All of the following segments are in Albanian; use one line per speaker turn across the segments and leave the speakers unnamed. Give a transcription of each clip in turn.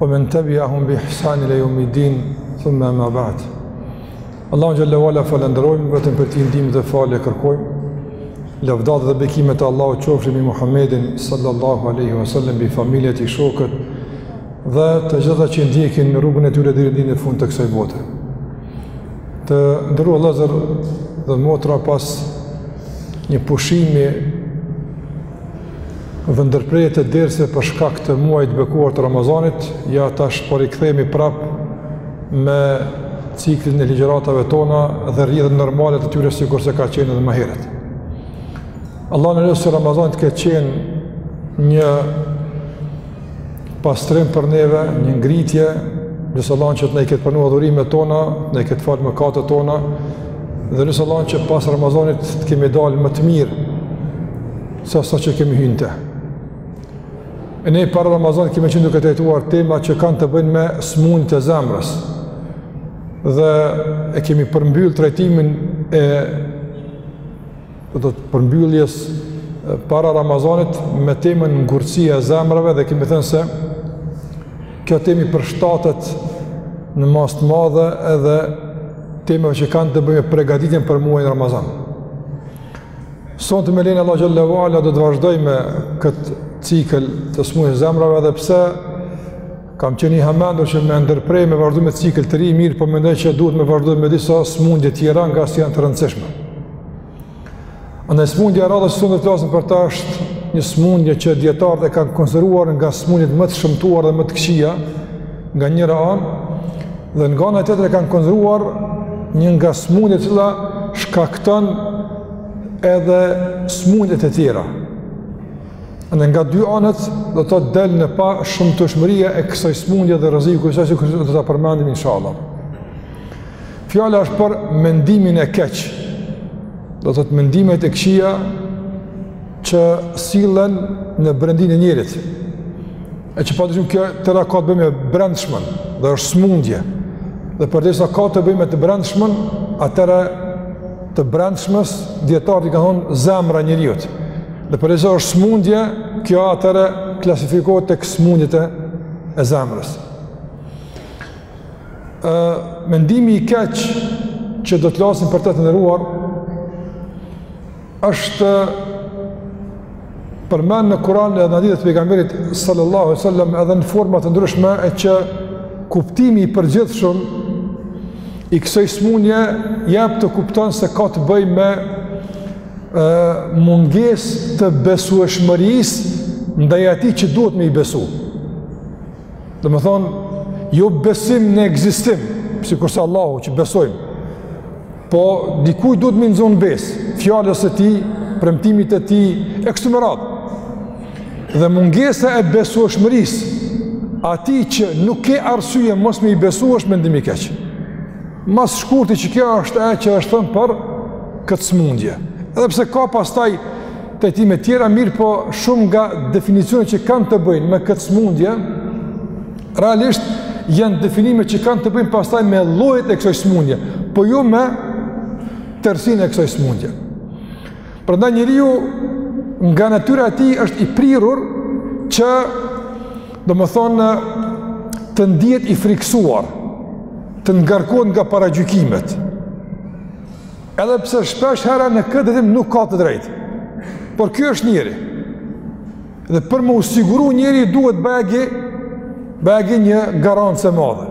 Ue men tebiahum bi ihsanin ila jeumi din, thumme emma ba'd. Allahun Xhel-le ue Ala e falënderojmë, vetëm prej Tij ndihmë dhe falje kërkojmë. Lavdat dhe bekimet e Allahut qofshin mbi Muhammedin sallallahu aleyhi wa sallam mbi familjen e tij, shokët dhe të gjithë ata që ndjekin rrugën e tyre deri në ditën e fundit të kësaj bote. Të nderuar vëllezër dhe motra pas një pushimi dhe ndërprerje të derseve për shkak të muajit të bekuar të Ramazanit, ja tash po rikthehemi prap me ciklin e ligjëratave tona dhe rrjedhën normale të tyre sikurse ka qenë edhe më herët. Allahun e lus që Ramazani të ketë qenë një Pastrim për neve, një ngritje, lus Allahun që të na i ketë pranu adhurimet tona, të na i ketë falë mëkatet tona, dhe lus Allahun që pas Ramazanit të kemi dalë më të mirë, sesa që kemi hy në te. E ne para Ramazanit kemi qenë duke trajtuar tema që kanë të bëjnë me smundjet e zemrës. Dhe e kemi përmbyllë trajtimin e do të thotë përmbylljes para Ramazanit me temën ngurtësia e zemrave dhe kemi thënë se kjo temë i përshtatet në mas të madhe edhe temave që kanë të bëjnë me pregaditjen për muajin Ramazan. Sonte me lejen e Allahut Xhel-le ue Ala do të vazhdojmë këtë cikël të smundjes së zemrave edhe pse Kam qenë i hamendur që me ndërprej me vazhdu me cikël të ri, mirëpo mendoj që duhet me vazhdu me disa smundje tjera ngase janë të rëndësishme. Andaj smundja e radhës që sonte flasim për ta është një smundje që dijetarët e kanë konsideruar nga smundjet më të shëmtuara dhe më të këqija nga njëra anë, dhe nga ana tjetër e kanë konsideruar një nga smundjet e cila shkakton edhe smundjet e tjera. Dhe nga dy anët, do të thotë del në pah shëmtueshmëria e kësaj smundje dhe rreziku i saj, sikurse do ta përmendim, inshallah. Fjala është për mendimin e keq, do të thotë mendimet e këqija që sillen në brendinë e njeriut, e që padyshim kjo atëherë ka të bëjë me të brendshmen, dhe është smundje, dhe përderisa ka të bëjë me të brendshmen, atëherë të brendshmes, dijetarët i kanë thonë zemra e njeriut, Dhe përderisa është smundje, kjo atëherë klasifikohet tek smundjet e, e zemrës. E, mendimi i keq që do të flasim për të, të nderuar, është përmend në Kur'an edhe në hadithe të pejgamberit sallallahu alaihi wasallam edhe në forma të ndryshme e që kuptimi i përgjithshëm i kësaj smunje jep të kupton se ka të bëjë me mungesë të besueshmërisë ndaj atij që duhet me i besu. Domethonë, jo besim në ekzistim, sikurse Allahu që besojmë, po dikujt duhet me i zonë besë, fjalës së tij, premtimit të tij, e kështu me radhë. Dhe mungesa e besueshmërisë, atij që nuk ke arsye mos me i besu është mendimi i keq. Mas shkurti kjo është e që është thënë për këtë smundje. Edhe pse ka pastaj trajtime tjera, mirëpo shumë nga definicionet që kanë të bëjnë me këtë smundje, realisht janë definime që kanë të bëjnë pastaj me llojet e kësoj smundje, po jo me tërësinë e kësoj smundje. Prandaj njeriu nga natyra e tij është i prirur që domethënë të ndihet i frikësuar, të ngarkohet nga paragjykimet. Edhe pse shpesh herë në këtë drejtim nuk ka të drejtë. Por ky është njeriu. Dhe për me u siguru njeriu duhet bëgi, bëgi një garancë e madhe.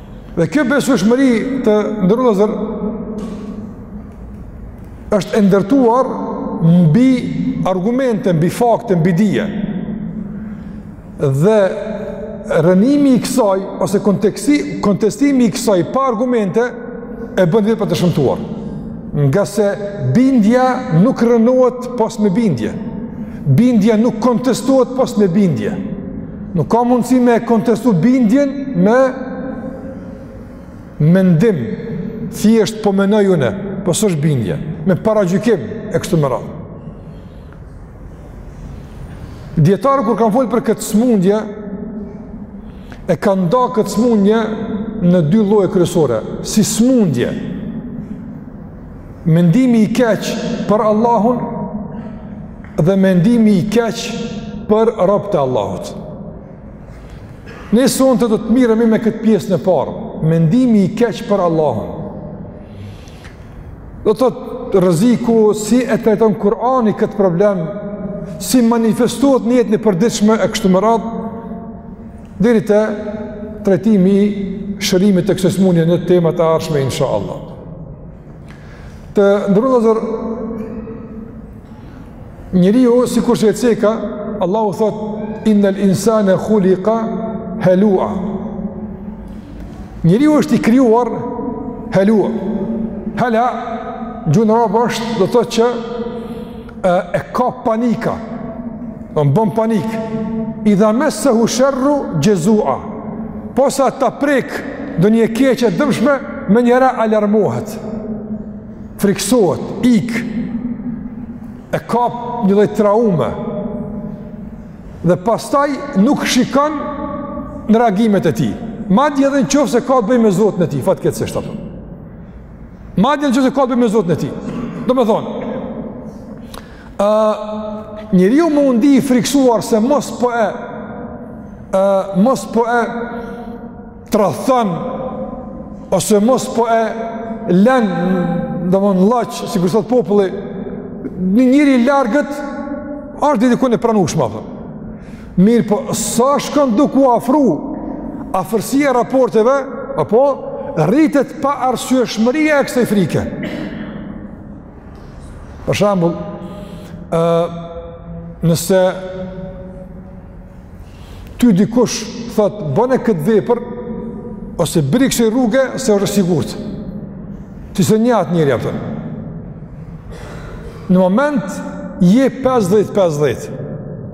Dhe kjo besueshmëri të nderuar vllazër është e ndërtuar mbi argumente, mbi fakte, mbi dije. Dhe rënimi i kësaj, ose kontestimi i kësaj pa argumente, e bën vepër të shëmtuar. Ngase bindja nuk rënohet pos me bindje. Bindja nuk kontestohet pos me bindje. Nuk ka mundësi me e kontestu bindjen me mendim, thjesht po menoj une, po s'është bindje, me paragjykim e kështu me radhë. Dijetarët kur kanë folë për këtë smundje, e kanë da këtë smundje në dy lloje kryesore, si smundje, mendimi i keq për Allahun dhe mendimi i keq për robt e Allahut. Ne sonte do të mirremi me këtë pjesën e parë, mendimi i keq për Allahun. Do të thotë rreziku si e trajton Kurani këtë problem, si manifestohet në jetën e përditshme e kështu me radhë, Deri te trajtimi i shërimit të kësaj sëmundje në temat e ardhshme inshallah. Të nderuar vllazër njeriu sikurse e ceka, Allahu thot innal insana khuliqa halua. Njeriu është i krijuar halua. Hala n'gjuhën arabe do të thotë që e, e kap panika, domethënë bën panik, idha messehu sherru xhezua, posa ta prek ndonjë e keqe e dëmshme, menjëherë alarmohet, frikësohet, ik, e kap një lloj traume, dhe pastaj nuk shikon në reagimet e tij, madje edhe në qoftë se ka të bëjë me Zotin e tij, fatë këtë se shtapëm. Madje në qoftë se ka të bëjë me Zotin e tij. Domethonë, ë njeriu me u ndi i frikësuar se mos po e ë mos po e tradhton ose mos po e len domethonë lloç, sikurse thot populli një njeri i largët është deri dikun e pranueshme apo. Mirëpo, sa shkon duke u afru, afërsia e raporteve, apo, rritet paarsyeshmëria e kësaj frike. Për shembull, nëse ty dikush thot, bëne këtë vepër, ose bjeri kësaj rruge, se është e sigurt. Ti s'e njeh atë njeri, apo. Në moment je 50-50,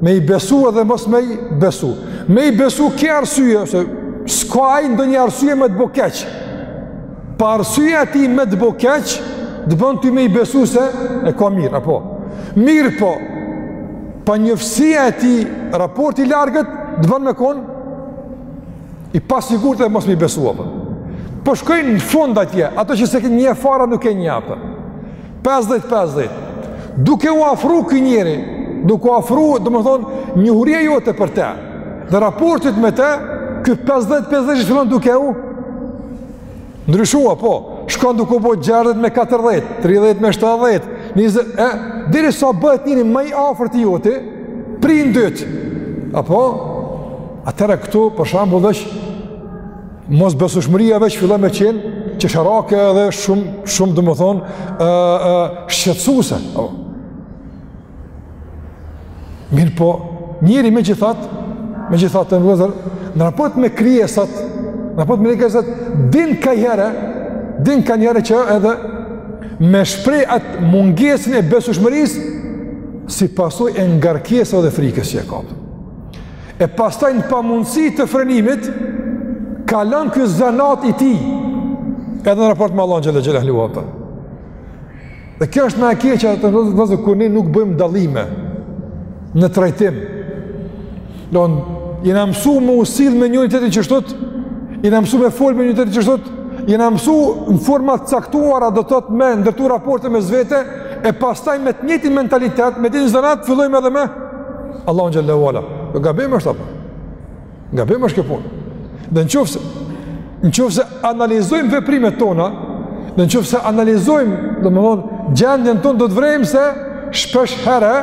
me i besu edhe mos me i besu. Me i besu ke arsye, se s'ka ai ndonjë arsye me të bo keq. Paarsyeja e tij me të bo keq, të bon ty me i besu se e ka mirë, apo. Mirëpo, panjofësia e tij, raporti i largët, të bon me konë i pasigurt edhe mos me i besu, apo. Po shkojnë në fund atje, ato që s'e ke njoft fare nuk e njeh, apo. 50 50 duke u afru ky njeri duke u afru domethonë njohuria jote për te dhe raportet me te ky 50 50 që fillon duke u ndryshu apo shkon duke u bë 60 me 40 30 me 70 20 e deri sa bëhet njeri më i afërt i joti prindët apo atëherë këtu për shembull është Mosbesueshmëria veç fillon me qenë qesharake edhe shumë, shumë domethonë, shqetësuese. Mirëpo, njeriu megjithatë, megjithatë të nëzër, në raport me krijesat, në raport me krijesat, din kanjëherë, din kanjëherë që edhe me shpreh atë mungesën e besueshmërisë, si pasojë e ngarkesës dhe frikës që e kap. E pastaj në pamundësi të frenimit, kalon ky zanat i tij, edhe në raport me Allahun xhalla xhelalu, a kupton. Dhe kjo është ma e keqja, të nderuar vëllezër, kur ne nuk bëjmë dallime në trajtim. Domethënë, jena mësu me u sill me njëri-tjetrin kështu, jena mësu me fol me njëri-tjetrin kështu, jena mësu në forma të caktuara do të thotë me ndërtu raporte mes vete, e pastaj me të njëjtin mentalitet, me të njëjtin zanat, fillojmë edhe me, Allahun xhalla ue ala. Kjo gabim është apo? Gabim është kjo punë. Dhe në qoftë se, në qoftë se analizojmë veprimet tona, dhe në qoftë se analizojmë, domethënë, gjendjen tonë, do të vërejmë se shpesh herë,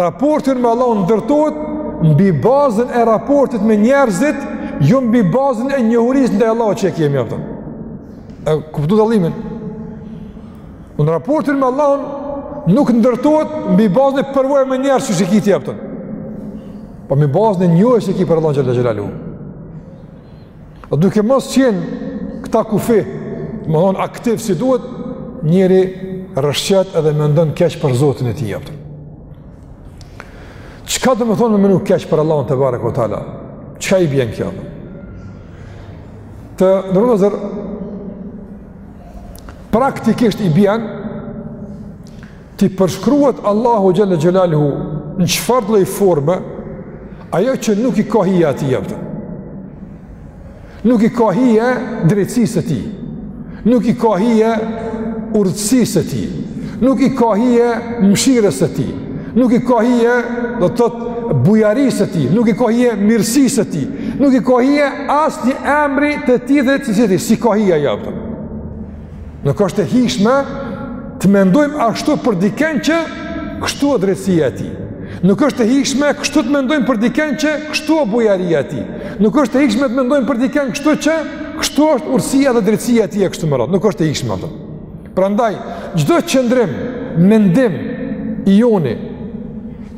raporti me Allahun ndërtohet mbi bazën e raportit me njerëzit, jo mbi bazën e njohurisë ndaj Allahut që e kemi, a kupton. E kuptu dallimin. Në raportin me Allahun nuk ndërtohet mbi bazën e përvojës me njerëz që e ki, a kupton. Po mbi bazën e njohjes që ki për Allahun xhalla xhelalu. E duke mos qenë këta kufi, domethënë aktiv si duhet, njeri rrëshqet edhe mendon keq për Zotin e tij, a kupton. Çka domethënë me menu keq për Allahun tebareke ue teala? Çka i bjen kjo? Të nderuar vëllezër praktikisht i bjen t'i përshkruhet Allahu xhalla xhelalu në çfarë lloj forme ajo që nuk i ka hije atij a kupton nuk i ka hije drejtësisë së tij nuk i ka hije urtësisë së tij nuk i ka hije mëshirës së tij nuk i ka hije do të thotë bujarisë së tij nuk i ka hije mirësisë së tij nuk i ka hije asnjë emri të tij dhe cilësie të tij s'i ka hije a kupton Nuk është e hijshme të mendojmë ashtu për diken që kështu është drejtësia e tij. Nuk është e hijshme kështu të mendojmë për diken që kështu është bujaria e tij. Nuk është e hijshme të mendojmë për diken kështu që kështu është urtësia dhe drejtësia e tij e kështu me radhë. Nuk është e hijshme ato. Prandaj, çdo qëndrim, mendim, i joni,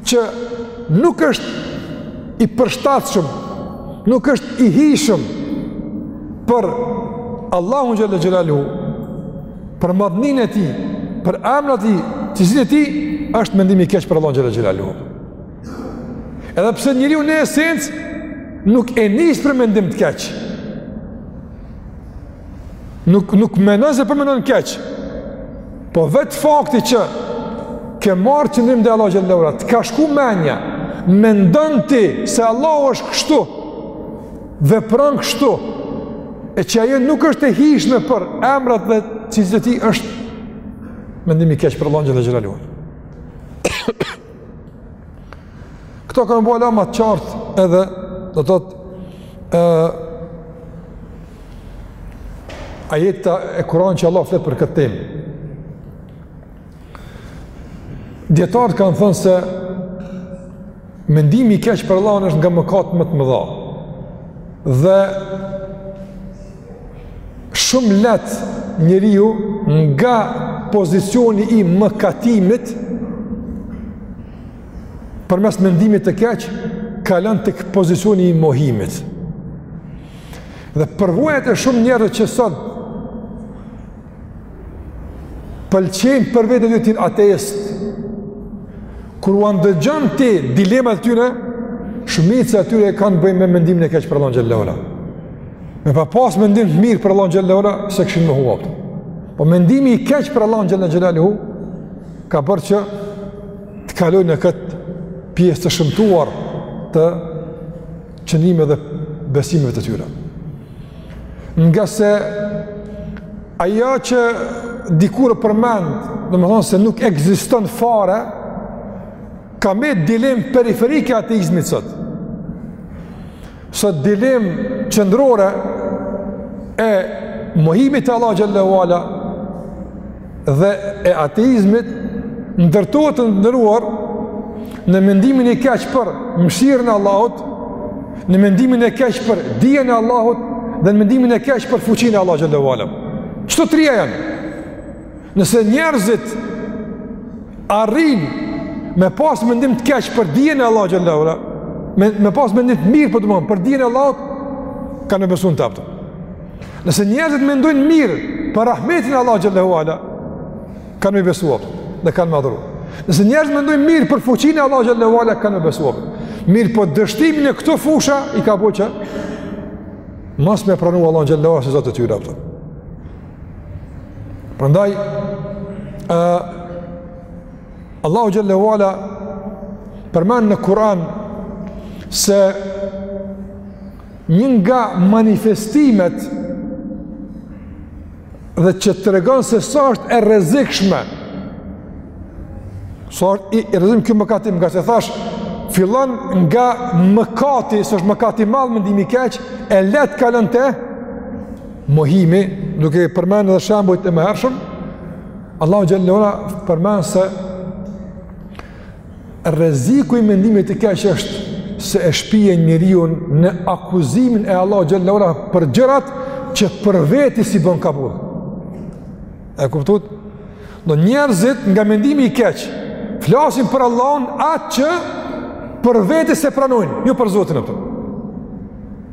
që nuk është i përshtatshëm, nuk është i hijshëm për Allahun xhalla xhelalu, për madhninë e tij, për emrat e tij, cilësitë e tij, është mendim i keq për Allahun xhalla xhelalu. Edhe pse njeriu në esencë nuk e nis për mendim të keq. Nuk, nuk menon se po menon keq. Po vetë fakti që ke marrë qëndrim ndaj Allahut xhalla ue ala, të ka shku menja, mendon ti se Allahu është kështu, vepron kështu, e që ajo nuk është e hijshme për emrat dhe cilësitë e tij është mendim i keq për Allahun xhalla ue ala. Këto kanë bo ulemat qartë edhe, do të thotë, ajetet e Kuranit që Allahu flet për këtë temë. Dijetarët kanë thënë se mendimi i keq për Allahun është nga mëkatet më të mëdha. Dhe shumë lehtë njeriu nga pozicioni i mëkatimit, përmes mendimit të keq, kalon tek pozicioni i mohimit. Dhe përvojat e shumë njerëzve që sot, pëlqejnë për veten e tyre t'jenë ateistë, kur ua dëgjon ti dilemat e tyre, shumica e tyre kanë të bëjnë me mendimin e keq për Allahun xhele ue ala. Me pas pas mendim të mirë për Allahun xhele ue ala, s'e kishin mohu, apo. Po mendimi i keq për Allahun xhele xhelaluhu, ka bërë që të kalojnë në këtë pjesë të shëmtuar të qëndrimeve dhe besimeve të tyre. Ngase ajo që dikur u përmend, domethënë se nuk ekziston fare, ka mbet dilemë periferike e ateizmit sot. Sot dilemë qendrore e mohimit të Allahut xhele ue ala dhe e ateizmit ndërtohet të nderuar në mendimin e keq për mëshirën e Allahut, në mendimin e keq për dijen e Allahut dhe në mendimin e keq për fuqinë e Allahut xhele ue ala. Qëto trija janë. Nëse njerëzit arrijnë me pas mendim të keq për dijen e Allahut xhele ue ala, me me pas mendim të mirë pardon, për dijen e Allahut kanë me besu në të, apo. Nëse njerëzit mendojnë mirë për rahmetin e Allahut xhele ue ala, kanë me besu dhe kanë me adhuru. Nëse njerëzit mendojnë mirë për fuqinë e Allahut xhele ue ala, kanë me besu. Mirëpo dështimi në këto fusha i ka bo që mos me pranu Allahun xhele ue ala si zot të tyre. Apo. Prandaj, uh, Allahu xhele ue ala përmend në Kur'an se një nga manifestimet dhe që tregon se sa është e rrezikshme sa është i rrezikshëm ky mëkatim ngase thashë fillon nga mëkati se është mëkat i madh mendimi i keq e lehtë kalon te mohimi, duke i përmend edhe shembujt e mëhershëm, Allahu xhallahu ala përmend se rreziku i mendimit të keq është se e shpie njeriun në akuzimin e Allahu xhallahu ala për gjërat që për veti s'i bën kabul. E kuptuat? Do njerëz nga mendimi i keq flasin për Allahun atë që për veti s'e pranojnë, jo për Zotin atë.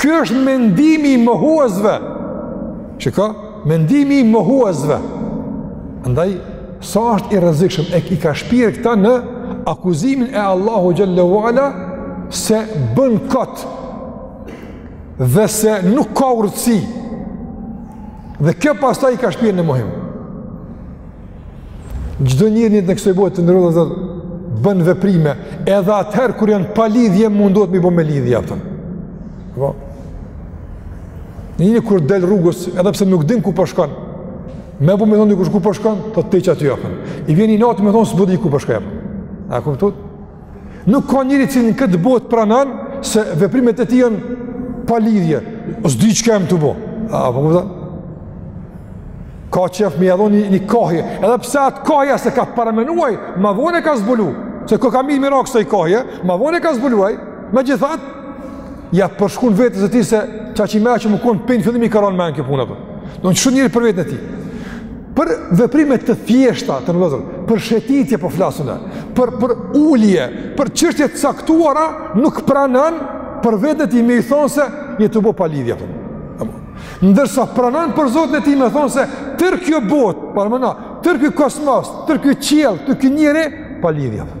Ky është mendimi i mohuesve. Shiko, mendimi i mohuesve. Andaj sa është i rrezikshëm, i ka shpirë këta në akuzimin e Allahu xhallahu ala se bën kot dhe se nuk ka urtësi dhe kjo pastaj i ka shpirë në mohim Çdo njeri i kësaj bote, të nderuar, bën veprime, edhe atëherë kur janë pa lidhje mundohet m'i bo me lidhje, apo. Po. Njeri kur del rrugës, edhe pse nuk din ku po shkon. Më po më thon diku ku po shkon, te qaty, apo. I vjen inati me thon s'po di ku po shkoj. A kuptuat? Nuk ka njeri që në këtë botë pranon se veprimet e tij janë pa lidhje. O s'di çka jem tu bo. A, po kupton? Ka qejf me ia dhon një, një kahje. Edhe pse atë kahje s'e ka paramenu, ma vonë e ka zbulu. Se koka mirë me ra ksaj kahje, ma vonë e ka zbulu. Megjithatë, ia përshkruan vetes së tij se qa që i meja që më konë prej fillimi i karonë me në kjo punë. Don shumë njeri për veten e tij. Për veprime të thjeshta, të nderuar, për shetitje po flasim, për për ulje, për çështje të caktuara nuk pranon për veten e tij me i thon se je tu bo pa lidhje apo. Ndërsa pranon për Zotin e tij me thon se tërë kjo botë, paramendo, tërë ky kosmos, tërë ky qiell, tërë ky njeri pa lidhje. Për.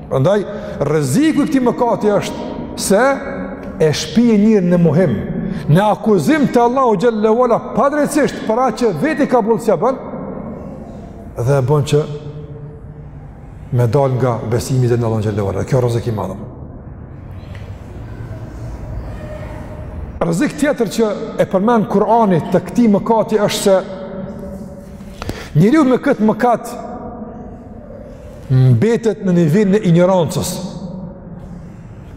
Prandaj rreziku i këtij mëkati është se e shpie njerin në mohim, në akuzim të Allahu xhallahu ala padrejtësisht për atë që veti kabull s'ia bën dhe e bën që me dal nga besimi në Allahu xhallahu ala. Kjo rrezik i madh. Rrezik tjetër që e përmend Kur'ani të këtij mëkati është se njeriu me këtë mëkat mbetet në nivelin e injorancës.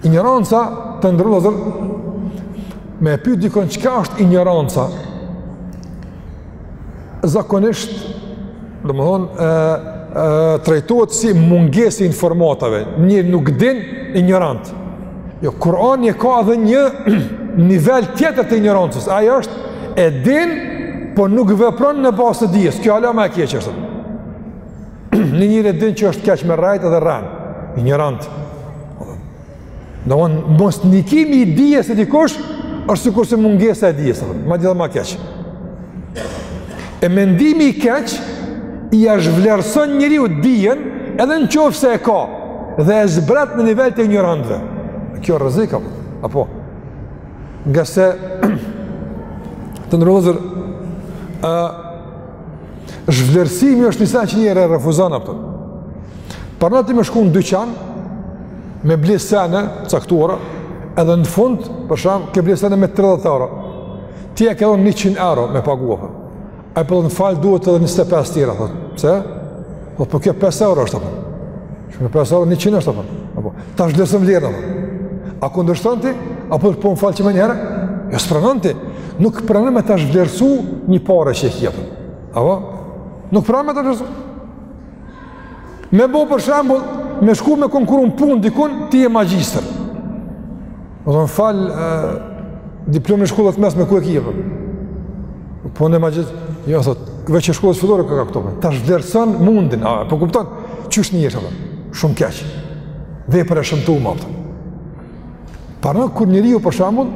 Injoranca të nderuar, me e pyt dikon çka është injoranca, zakonisht, domethënë, trajtohet si mungesë e informatave, njeri nuk din injorant. Jo, Kur'ani e ka edhe një nivel tjetër të injorancës, ai është e din, po nuk vepron në bazë të dijes, kjo hala ma e keqe është. Një njëri e din që është keq me rrejt edhe rren, injorant. Domethënë, mosndikimi i dijes te dikush, është sikurse mungesa e dijes, madje edhe ma keq. E mendimi i keq, ia zhvlerëson njeriut dijen, edhe në qoftë se e ka, dhe e zbret në nivel të injorantëve. Kjo rrezik, apo? apo? Ngase, të nderuar vëllezër, Zhvlerësimi është një send që njeri e refuzon, a kupton. Paramendo ti me shku në dyqan, me ble sene të caktuara, edhe në fund, për shembull, ke ble sene me 30 euro. Ti e ke dhonë 100 euro me pagu, apo. Ai po thotë më fal duhet edhe 25 tjera, thotë. Pse? Po, po kjo 5 euro është, a kupton. Shumë e pesë euro, njëqind është, apo? Ta zhvlerëson vlerën, apo? A kundërshton ti? Apo po më fal, qe menjëherë? Ja jo, s'e pranon ti. Nuk pranon me ta zhvlerësu një pare që e kje, apo? Apo? Nuk pranon me ta zhvlerësu. Me bo për shembull, me shku me konkurru n'punë dikun, ti je magjistër. Më thonë fal diplomën e shkollës mesme ku e kje, apo. Po, po unë magjistër, jo, thot, veç e shkollës fillore ka ka këto, apo. Ta zhvlerëson mundin, a po kupton, qysh ndjehesh, shumë keq, vepër e shëmtume, a kupton. Paramendo kur njeriu, për shembull,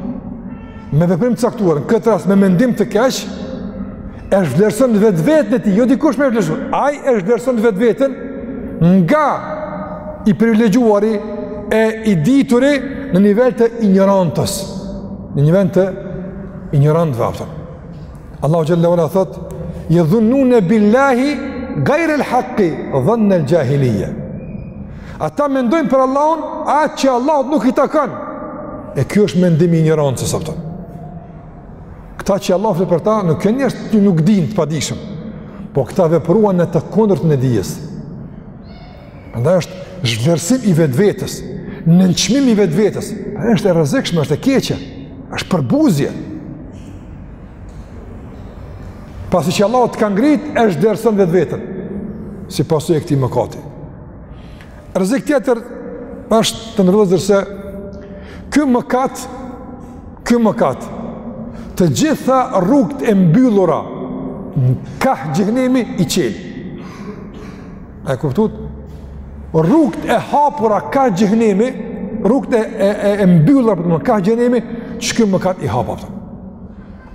me veprim të caktuar, në këtë rast me mendim të keq, e zhvlerëson vetveten e tij, jo dikush me e zhvlerësu, ai e zhvlerëson vetveten nga i privilegjuari e i dituri në nivel të injorancës, në nivel të injorantëve, a kupton. Allahu Xhel-le ue Ala thot, je dhunnu në billahi gajrë el haqi dhënë në gjahilije. Ata mendojnë për Allahun atë që Allahut nuk i takon. E kjo është mendim i injorancës, a kupton. Këta që Allah flet për ta, nuk janë njerëz që nuk dinë të padijshëm. Po këta vepruan në të kundërtën e dijes. Andaj është zhvlerësim i vetvetes, nënçmim i vetvetes. Është e rrezikshme, është e keqe. Është përbuzje. Pasi që Allahu të ka ngrit, e zhvlerëson vetveten, si pasojë e këtij mëkati. Rrezik tjetër është, të nderuar vëllezër, se ky mëkat, ky mëkat, të gjitha rrugët e mbyllura në kah xhehnemi i çel. E kuptut? Rrugët e hapura kah xhehnemi, rrugët e, e, e, e mbyllura për të më kah xhehnemi, që ky mëkat i hap, a kupton.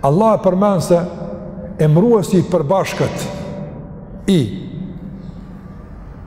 Allah e përmend se emëruesi i përbashkët i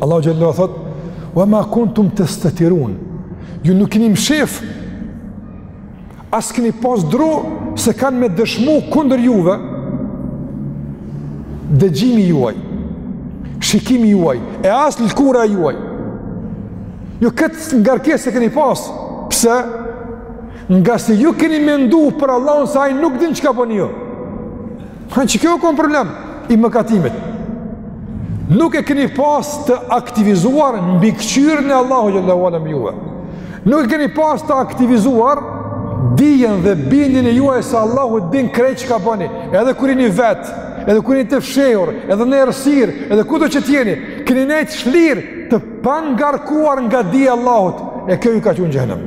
Allahu xhelalahu thot: "Wa ma kuntum tastatirun." Ju nuk keni mshef. As keni pas dru se kanë me dëshmu kundër juve. Dëgjimi juaj, shikimi juaj, e as lëkura juaj. Ju këtë ngarkesë s'e keni pas. Pse? Ngase ju keni mendu për Allahun se ai nuk din çka boni ju. Qe kjo u kon problem i mëkatimit. Nuk e keni pas të aktivizuar mbikqyrjen e Allahut xhelalahu mbi juve. Nuk e keni pas të aktivizuar dijen dhe bindjen e juaj se Allahu e din krejt çka bëni. Edhe kur jeni vetë, edhe kur jeni të fshehur, edhe në errësirë, edhe kudo që të jeni, keni nejt shlirë të pangarkuar nga dija e Allahut. E kjo ju ka çu n'xhehenem.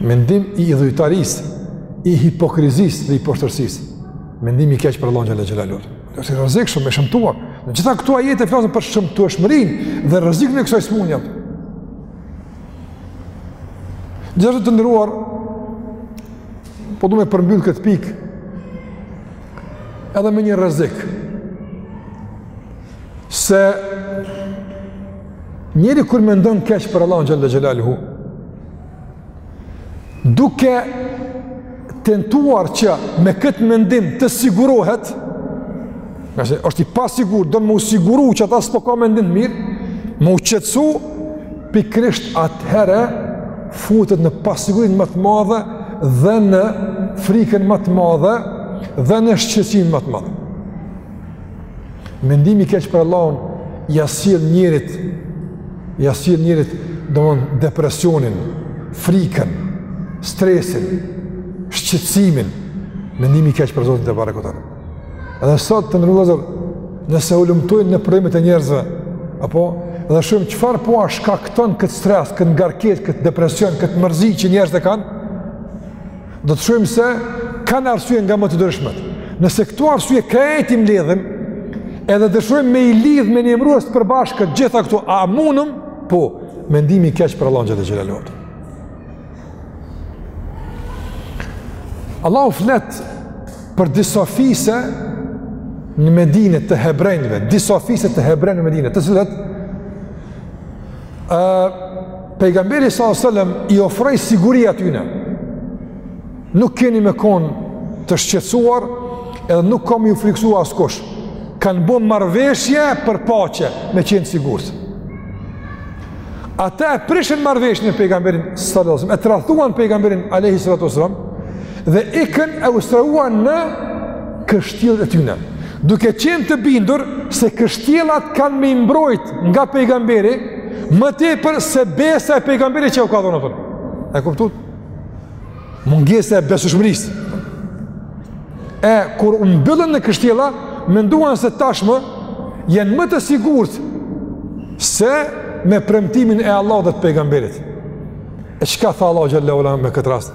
Mendim i idhujtarisë, i hipokrizisë dhe i poshtërsisë. Mendim i keq për Allahun xhelalu. Është e rrezikshme, e shëmtuar. Të gjitha këto ajete e flasën për shëmtueshmërinë dhe rrezikun e kësoj smunje. Xhemat të nderuar, po du me përmbyllë këtë pikë, edhe me një rrezik. se njeri kur mendon keq për Allahun xhelle xhelaluhu, duke tentuar që me këtë mendim të sigurohet, ngase është i pasigur, don me u siguru që ata s'po ka mendim të mirë, me u qetësu, pikërisht atëherë futet në pasigurinë më të madhe dhe në frikën më të madhe dhe në shqetësimin më të madh. Mendimi i keq për Allahun ja sjell njerit ja sjell njerit domethënë depresionin, frikën, stresin, shqetësimin, mendimi i keq për Zotin tebareke ue teala. Edhe sot të nderuar nëse hulumtojmë në problemet e njerëzve, apo edhe shohim çfarë po e shkakton këtë stres, këtë ngarkesë, këtë depresion, këtë mërzi që njerëzit e kanë? Do të shohim se ka arsye nga më të ndryshmet. Nëse këto arsye krejt i mledhim, edhe dëshirojmë me i lidh me një emërues të përbashkët gjitha këto, a munemi, po, mendimi i keq për Allahun xhelle xhelaluhu. Allahu flet për disa fise në Medine të hebrenjve, disa fise të hebrenjve në Medine, të cilët Pejgamberi sallallahu alajhi wasallam i ofroi siguri atyne. Nuk keni me kon të shqetësuar, edhe nuk ka me ju frikësuar askush. Kanë bon marrëveshje për paqe, me qenë të sigurt. Ata e prishën marrëveshjen me pejgamberin sallallahu alajhi wasallam, e tradhtuan pejgamberin alajhi salatu wasallam dhe ikën e u strehuan në kështjellat e tyre. Duke qenë të bindur se kështjellat kanë me i mbrojt nga pejgamberi, më tepër se besa e pejgamberit që u ka dhon. A e kuptut? Mungesa e besushmërisë. E, kur u mbyllën në kështjella, menduan se tashmë, janë më të sigurt se me premtimin e Allahut dhe të pejgamberit. E çka tha Allah xhelle ue ala me këtë rast?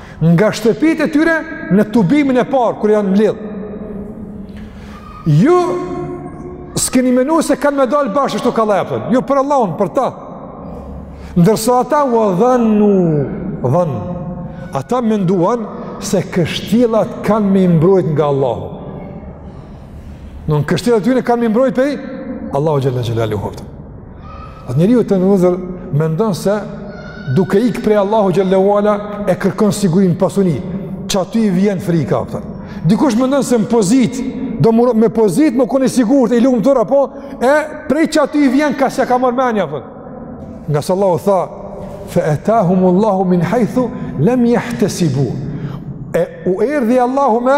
nga shtëpitë e tyre në tubimin e parë kur janë mbledh. Ju s'keni menu se kanë me dal bash ashtu a kupton. Jo për Allahun, për ta. Ndërsa ata u dhanu, dhan. Ata menduan se kështjellat kanë me i mbrojt nga Allahu. Domethënë kështjellat e tyre kanë me i mbrojt pej Allahu xhelle xhelaluhu. Atë njeri i cili në zemër mendon se duke ik prej Allahu xhelle ue ala e kërkon sigurin pasuni, që aty i vjen frika. A kupton. Dikush mendon se në pozit, domethënë, me pozit me kon i sigurt e i lumtur a, po, e prej që aty i vjen ka s'ia ka marrë menja. A kupton. Ngase Allahu tha, fe etahum Allahu min hajthu, lem jehtesibu. E u erdhi Allahu me,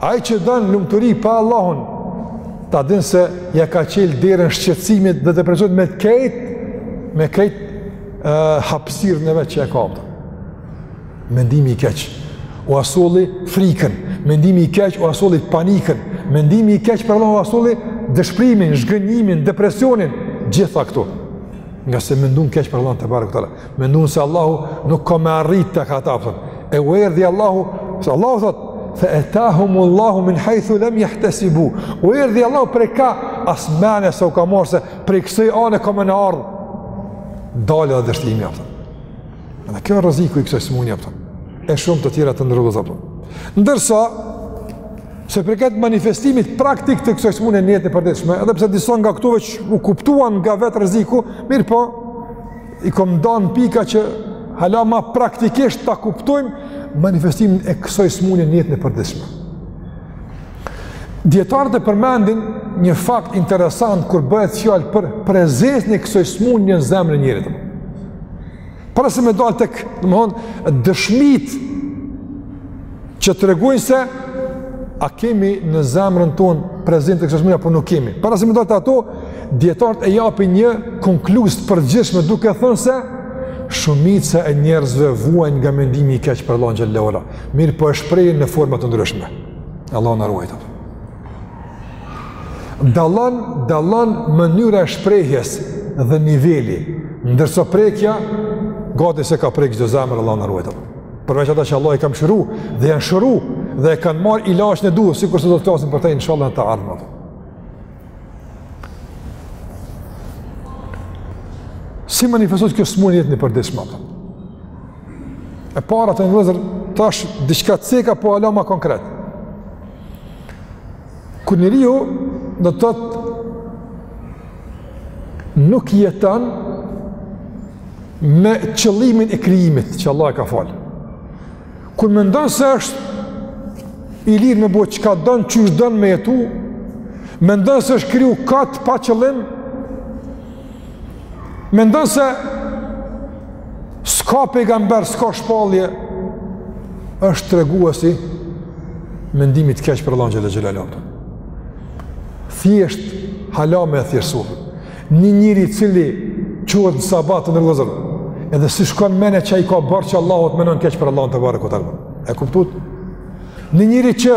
Ai që don lumturi pa Allahun, ta dijë se ja ka çel derën shqetësimit dhe depresionit me krejt me krejt hapësirën e vet që e ka. Mendimi i keq ua solli frikën, mendimi i keq ua solli panikun, mendimi i keq për Allahun ua solli dëshprimin, zhgënjimin, depresionin, gjitha këto. Ngase mendun keq për Allahun tebareke ue teala. Mendun se Allahu nuk ka me arrit te këta, a kupton. E u erdhi Allahu, se Allahu thot, fe etahum Allahu min hajthu lem jahtesibu. U erdhi Allahu prej ka, as menja s'u ka marrë se prej kësaj ane ka me na ardhë. Dali dhe dështimi, a kupton. Domethënë kjo rreziku i kësoj smunje, a kupton. E shumë të tjera të nderuar dëgjues, a kupton. Ndërsa, sa i përket manifestimit praktik të kësoj smunje n'jetën e përditshme, edhe pse disa nga këto veç u kuptuan nga vetë rreziku, mirëpo, i kom da n'pika që hala ma praktikisht ta kuptojmë manifestimin e kësoj smunje në jetën e përditshme. Dietarët e përmendin një fakt interesant kur bëhet fjalë për prezencën e kësoj smunje në zemrën e njeriut. Para se me dalë tek, domthon, dëshmit që tregojnë se a kemi në zemrën tonë prezent këtë smunje apo nuk kemi. Para se me dal te ato, dijetarët e japin një konkluzë të përgjithshme duke thënë se shumica e njerëzve vuajnë nga mendimi i keq për Allahun xhelle ue ala, mirëpo e shprehin në forma të ndryshme. Allahu na ruajtë. Dallon, dallon mënyra e shprehjes dhe niveli, ndërsa prekja, gati se ka prek çdo zemër, Allahu na ruajtë. Përveç ata që Allahu i ka mëshiru dhe janë shëru dhe e kanë marrë ilaçin e duhur, sikurse do të flasim për te, inshallah në të ardhmen. Si manifestohet kjo sëmundje n'jetën e përditshme ato? E para të nderuar vëllezër, tash, diçka ceka po hala ma konkret. Kur njeriu do të thotë nuk jeton me qëllimin e krijimit që Allahu e ka falë. Kur mendon se është i lirë me bo çka don, qysh don me jetu, mendon se është kriju kot pa qëllim, Mendon se s'ka pejgamber, s'ka shpallje, është tregues i mendimit keq për Allahun xhele xhelaluhu. Thjesht, hala ma e thjeshtësume. Një njeri i cili çohet në sabah, të nderuar vëllezër, edhe s'i shkon menja që i ka borxh Allahut, menon keq për Allahun tebareke ve teala. E kuptut? Një njeri që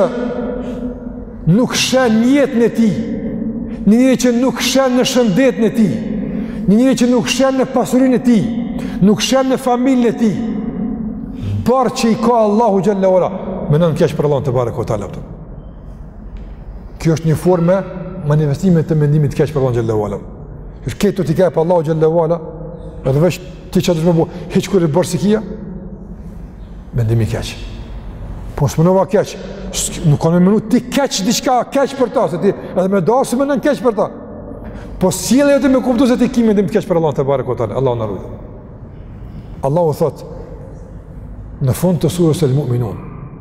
nuk sheh n'jetën e tij, një njeri që nuk sheh në shëndetin e tij, një njeri që nuk sheh në pasurinë e tij, nuk sheh në familjen e tij borxh që i ka Allahut xhele ve ala, menon keq për Allahun tebareke ve teala. Kjo është një formë e manifestimit të mendimit keq për Allahun xhele ve ala. Krejt këto t'i ka jep Allahu xhele ve ala, edhe veç Ti çka dush me bo, hiç kurrë borxh s'i ki a? Mendim i keq. Po s'menova keq, nuk ka me menu ti keq diçka, keq për ta, se ti edhe me dashtë s'menon keq për ta. Po sjellja jote me kuptu se ti ki mendim të keq për Allahun tebareke ve teala, Allahu na rujt. Allahu thotë, në fund të sures el-Mu'minun,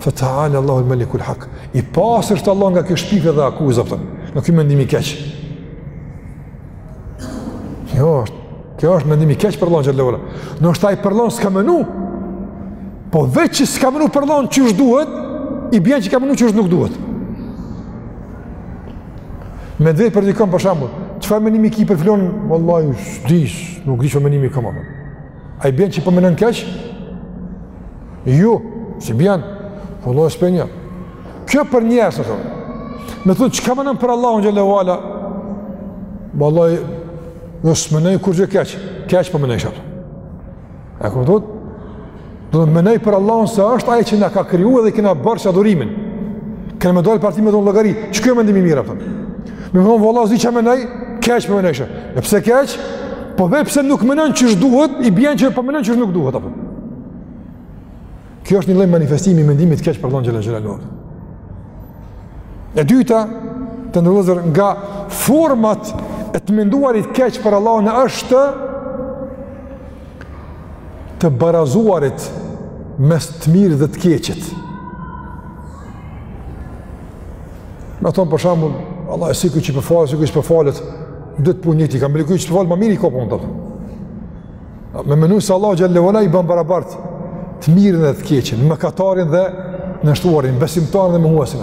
Fe teala Allahu el-Melikul Hak. I pastër është Allahu nga kjo shpifje dhe akuzë, kupton, nga ky mendim i keq. Kjo është, kjo është mendimi i keq për Allahun xhele ve ala. Ndoshta ai për Allahun s'ka menu, po veç që s'ka menu për Allahun qysh duhet, i bjen që ka menu qysh nuk duhet. Me t'vet për dikon për shembull, çfarë mendimi ki për filanin, vallahi s'di, nuk di çfarë mendimi kam. A i bjen që po menon keq? Jo, s'i bjen, vallahi s'pe njoh. Kjo për njerëz, në thonë. Me thonë, çka menon për Allahun xhele ve ala? Vallahi s'menoj kurgjo. Keq, keq po menojshe. E kuptut? Do të menoj për Allahun se është ai që na ka kriju dhe i kena borxh adhurimin. Kena me dalë para tij me dhonë llogari. Qeky mendim i mirë apo? Me thonë vallahi s'di ça menoj, keq po menojshe. E pse keq? Po veç pse nuk menon qysh duhet, i bjen që po menon qysh nuk duhet apo. Kjo është një lloj manifestimi i mendimit keq për Allahun xhele xhelaluhu. E dyta, të nderuar vëllezër, nga format e të menduarit keq për Allahun është të barazuarit mes të mirit dhe të keqit. Me thonë për shembull, Allah e si ky që po fal, si ky që po falet, dhe të punë njëjtë i kanë, bile ky që po fal, ma mirë i ka punët, apo. Me menu se Allahu xhelle ue ala i ban barabartë të mirin dhe të keqin, mëkatarin dhe nënshtruarin, besimtarin dhe mohuesin.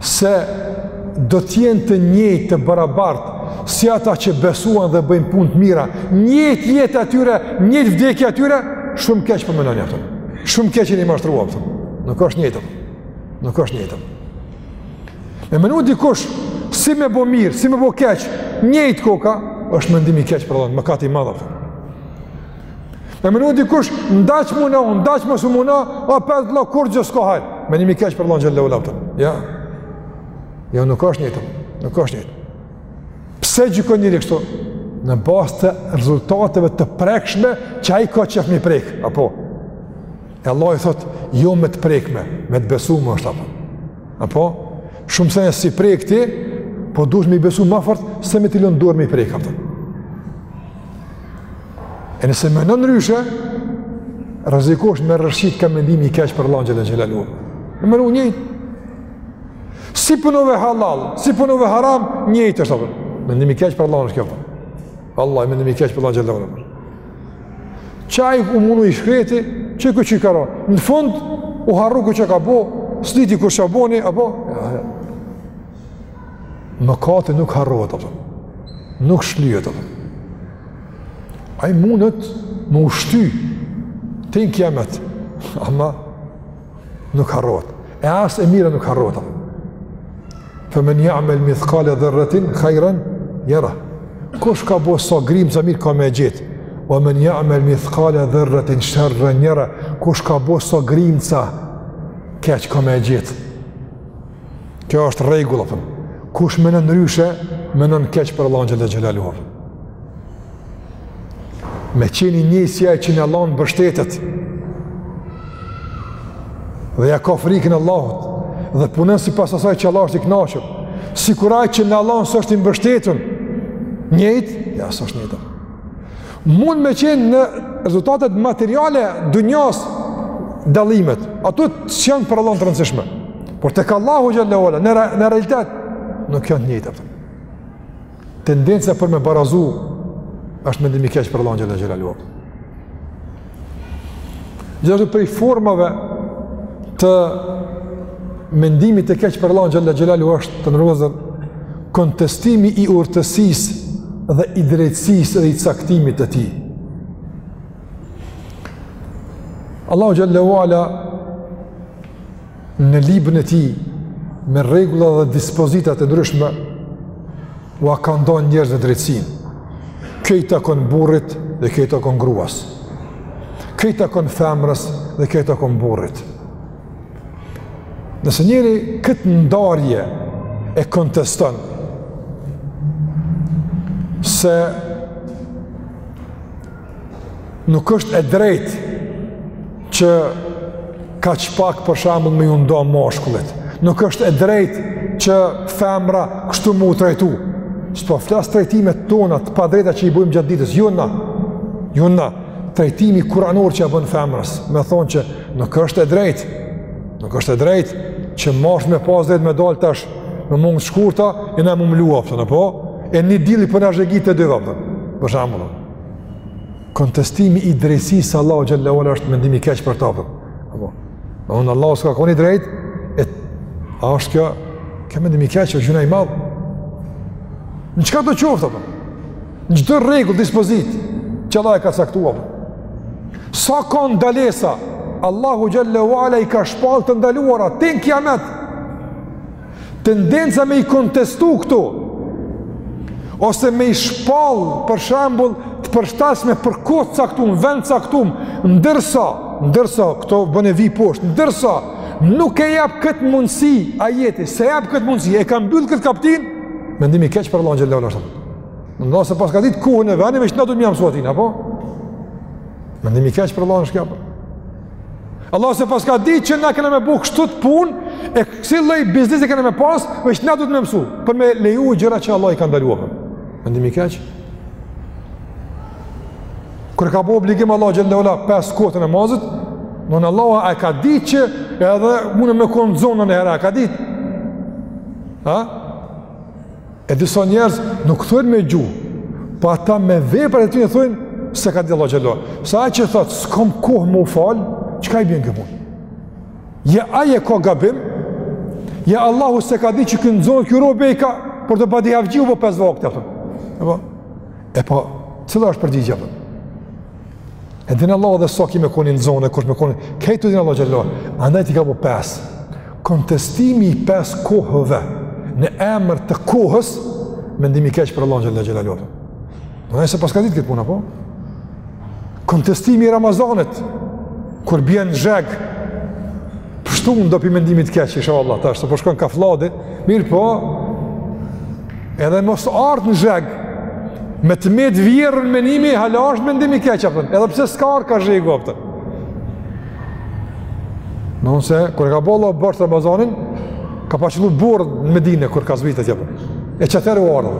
se do të jenë të njëjtë të barabartë si ata që besuan dhe bëjnë punë të mira, njëjtë jeta e tyre, njëjtë vdekja e tyre, shumë keq po menoni apo. Shumë keq jeni mashtru apo. Nuk është njëjtë. Nuk është njëjtë. Me menu dikush si me bo mirë, si me bo keq, njëjtë koka është mendim i keq për Allahun, mëkat i madh apo. Me menu dikush, ndaç muno u, ndaç mos u muno, apet kurgjë s'ka hajr. Mendim i keq për Allahun xhelle ue ala apo. Ja. Ja, nuk është njëjtë. Nuk është njëjtë. Pse gjykon njeri kështu? Në bazë të rezultateve të prekshme që ai ka qef me i prekë. Apo? E Allahi thotë, jo me të prekme, me të besume është. Apo? Apo? Shumë sene s'i prek ti, po duhet me i besu ma fort se me t'i lon n'duar me i prekë. Apo? E nëse menon ndryshe, rrezikosh me rrëshqit ka mendimi i keq për Allahun xhelle ue ala. Me menu njëjtë. Si punove hallall, si punove haram, njëjtë është apo. Mendim i keq për Allahun është kjo. Allah, mendim i keq për Allahun xhelle ue ala. Qaj u munu i shkreti, që këtë që i karo. Në fund, u harru këtë që ka bo, s'e diti kush çka boni, apo? Ja, ja. Mëkati nuk harrohet apo. Nuk shlyhet apo. Ai mundet m'u shty te në kijamet. Ama nuk harrohet. E as e mira nuk harrohet apo. Fa men ya'mal mithqala dharratin khayran yara. Kush ka bo sa grimca mirë ka me gjet. Wa men ya'mal mithqala dharratin sharran yara. Kush ka bo sa grimca keq ka me gjet. Kjo është rregull apo? Kush menon ndryshe, menon keq për Allahun xhelle xhelaluhu. Me qenë njëjtë si ai që në Allahun mbështetet. Dhe ia ka frikën Allahut dhe punon sipas asaj që Allah është i kënaqur. Sikur ai që në Allahun s'është i mbështetun. Njëjtë, ja s'është njëjtë. Mund me qenë në rezultatet materiale dunjasë dallimet. Ato s'janë për Allahun të rëndësishme. Por tek Allahu xhelle ue ala, në, në realitet, nuk janë të njëjtë. Tendenca për me barazu është mendim i keq për Allahun xhelle, xhelle ue ala. Gjithashtu prej formave të mendimit të keq për Allahun xhelle xhelaluhu është të nderuar kontestimi i urtësisë dhe i drejtësisë dhe i caktimit të tij. Allahu xhelle ve ala në librin e tij me rregulla dhe dispozitat e ndryshme ua ka nda njerëzve drejtësinë kjo i takon burrit dhe kjo i takon gruas kjo i takon femrës dhe kjo i takon burrit nëse njëri këtë ndarje e konteston se Nuk është e drejtë që kaq pak për shambull me ju nda mashkullit. Nuk është e drejtë që femra kështu m'u trajtu. S'po flas trajtimet tona të padrejta që i bojmë gjatë ditës. Jo na, jo na, trajtimi kuranor që ia bën femrës. Me thonë që nuk është e drejtë. Nuk është e drejtë që mos me pas drejtë me dalë tash me mangë t'shkurta e na m'u mlu, po thonë, po? E një diell po na zhegit të dyve, po thonë, për shambull. kontestimi i drejtësisë së Allahut xhelle ve ala është mendim i keq për ta. Apo. Domethënë Allahu s'ka konë i drejtë. E a është kjo ky mendim i keq është gjynah i madh. Në çka do qoftë apo? Në çdo rregull dispozitë që Allahu e ka caktuar. Sa ka ndalesa, Allahu xhelle ve ala i ka shpallë të ndaluara deri n'kiamet. Tendenca me i kontestu këto, ose me i shpall për shambull të përshtatshme për kohë t'caktum, vend t'caktum, ndërsa, ndërsa, këto bëne vi poshtë, ndërsa, nuk e jap këtë mundësi ajeti, s'e jap këtë mundësi, e ka mbyll këtë kaptinë, mendim i keq për Allahun xhelle ve ala. Mendon se s'paska ditë kohën e venin, veç na duhet me ja mësu atij apo? Mendim i keq për Allahun është kjo apo. Allahu s'e paska ditë që na kena me bu kështu të punë, e kësi lloj biznesi kena me pas, veç na duhet me mësu, për me leju gjëra që Allahu i ka ndaluar. Mendim i keq? Kur e ka bo obligim Allahu xhelle ve ala 5 kohët e namazit, domethënë Allahu a e ka ditë që edhe munen me konë t'zonë najhera, e ka ditë. Ha? E disa njerëz nuk thonë me gjuhë, po ata me veprat e tyre thonë s'e ka ditë Allahu xhelle ve ala. Se ai që thotë s'kam kohë m'u fal, çka i bjen kjo punë? Ja ai e ka gabim. Ja Allahu s'e ka di që ky i nxonë ky rob e i ka për të badihavxhi po pesë vakte apo. Apo e po, cila është përgjigja apo? E din Allah dhe sa ki me kon i nzonë, e ku me kon, krejt e din Allahu xhela xhelalu, andaj t'i ka bo pesë. Kontestimi i pesë kohëve në emër të kohës, mendim i keq për Allahun xhela xhelalu. Domethonë s'e paska ditë këtë punë, a po? Kontestimi i Ramazanit, kur bjen në zheg, pshtun do pi mendimit të keq, inshallah, tash po shkon ka flladi, mirëpo, Edhe mos ardht në zheg, me të met vjerrun mendimi, hala është mendim i keq, a kupton. edhe pse s'ka ardh ka zhegu, a kupton. Domethonë se, kur e ka bo Allahu borxh Ramazanin, ka pas qëllu borë në Medine, kur ka zbrit atje, a kupton. E qatëherë u arë,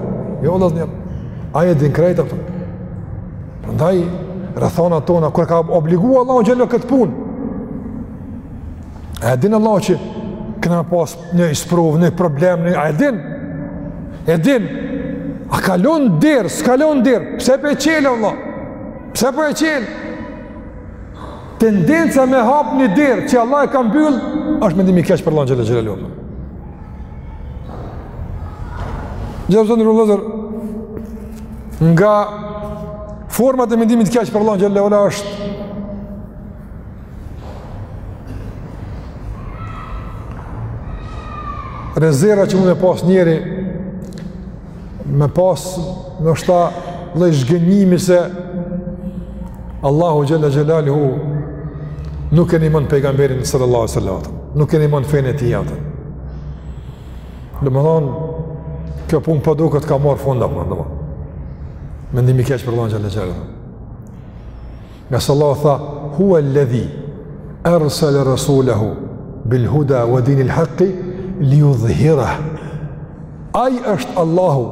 jo, Allah zë njërë, ai e din krejt, a kupton. Prandaj, rrethanat tona, kur e ka obligu Allahu xhela këtë punë, e din Allah që kena pas në sprovë, në probleme, e din, e din, a ka lon derë, s'ka lon derë, pse po e çel, Allah, pse po e çel, tendenca me hap një derë, që Allahu e ka mbyll, është mendim i keq për Allahun xhela xhelalu. Të nderum vllazër, nga format e mendimit të keq për Allahun xhela xhelalu, është Rezerva që mund e pas njeri me pas në shta dhe zhgënjimi se Allahu Gjellë Gjellë hu nuk e një mën pejgamberin në sërë Allahu Sërë Allahu nuk e një mën fejnë e ti jatë dhe më thonë kjo pun për po duke të ka marë funda për po, në më me ndimi keqë për Allahu Gjellë Gjellë Ngase Allahu tha: "Huwa alladhi arsala rasulahu bil huda wa dinil haqq liyudhhirah." Ai është Allahu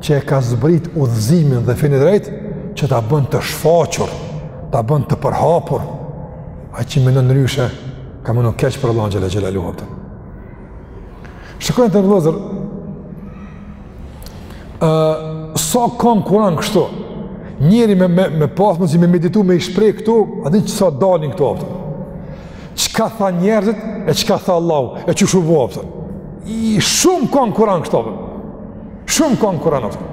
që e ka zbrit udhëzimin dhe fenë e drejtë që ta bën të shfaqur, ta bën të përhapur. Ai që mendon ndryshe, ka menu keq për Allahun xhela xhelalu. Shikoni të nderum vllazër, uh, sa ka në Kuran kështu, njeri me, me, me pas mundësi me meditu, me i shpreh këtu, a e din që sa dalin këtu, a kupton. Çka tha njerëzit, e çka tha Allahu, e qysh u bo, a kupton. E shumë ka në Kuran kështu, a kupton. Shumë ka në Kuran, a kupton.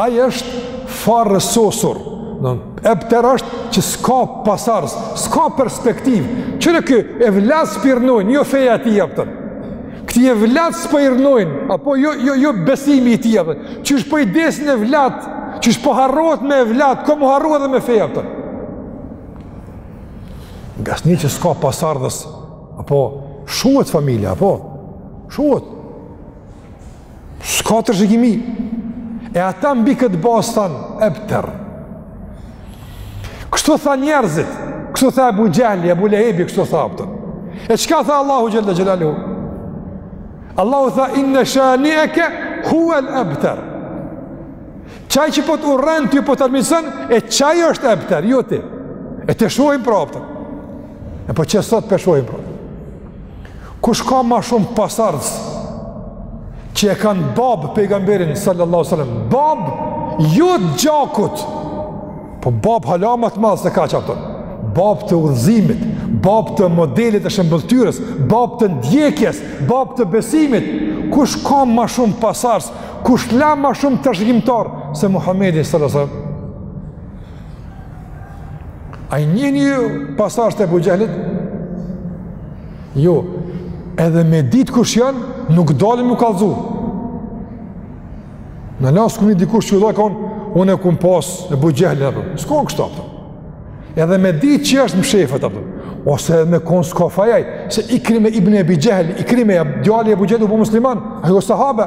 Ai është farësosur, ebter është që s'ka pasardhës, s'ka perspektivë. Kqyre ky evlat s'po i rrnojnë, jo feja e tij a kupton. Këtij evlat s'po i rrnojnë, apo jo, jo, jo besimi i tij a kupton, qysh po i desin evlat, qysh po harrohet me evlat, ka m'u harru edhe me fe, a kupton. Ngase një që s'ka pasardhës, apo shuhet familja, apo shuhet. S'ka trashëgimi. E ata mbi këtë bazë thanë, ebtër. Kështu thanë njerëzit, kështu tha Ebu Xhehli, Ebu Lehebi, kështu tha, apo. Ebtër. E çka tha Allahu Xhele Xhelaluhu? Allahu tha, inne shanieke huel ebtër. Qaj që po të urren, ty po të armiqëson, e qaj është ebtër, jo ti. E të shohim pra pëtër. E po qe sot ta shohim pra. Kush ka ma shumë pasardhës që e kanë babë pejgamberin sallallahu sallam, babë ju të gjakut, po babë hala ma të madh se kaq, apo dmth, babë të udhëzimit, babë të modelit e shëmbëllëtyrës, babë të ndjekjes, babë të besimit, kush ka ma shumë pasardhës, kush la ma shumë trashëgimtarë se Muhammedi sallallahu sallam. A i njihni ju pasardhësit e Ebu Xhehlit? Jo, edhe me ditë kush janë, nuk dalin nuk kallëzojnë. Na la, askush dikush që do me thonë, unë e kom pasë Ebu Xhehlin, apo. s'thonë kështu apo. Edhe me ditë që është mshefet, apo. Ose edhe me konë s'ka faj ai, se Ikrime ibn Ebi Xhehli, Ikrime djali i Ebu Xhehlit u bo musliman, u bo sahabe,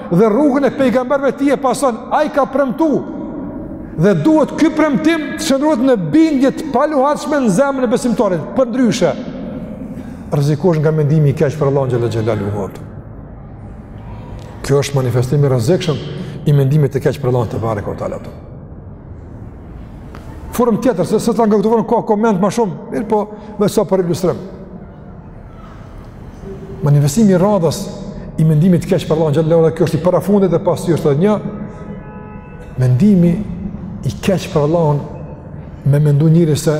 dhe rrugën e pejgamberve ti e pason, ai ka premtu, dhe duhet ky premtim të shndërrohet në bindje të paluhatshme në zemrën e besimtarit, përndryshe, rrezikohesh nga mendimi i keq për Allahun xhele xhelaluhu, apo. Ky është manifestim i rrezikshëm i mendimit të keq për Allahun tebareke ue teala. Formë tjetër, se secila nga këto forma, ka koment ma shumë, mirëpo, me sa për ilustrim. Manifestimi i radhës i mendimit të keq për Allahun xhallahu ala, ky është i parafundit e pas tij është edhe një mendimi i keq për Allahun me mendu njeri se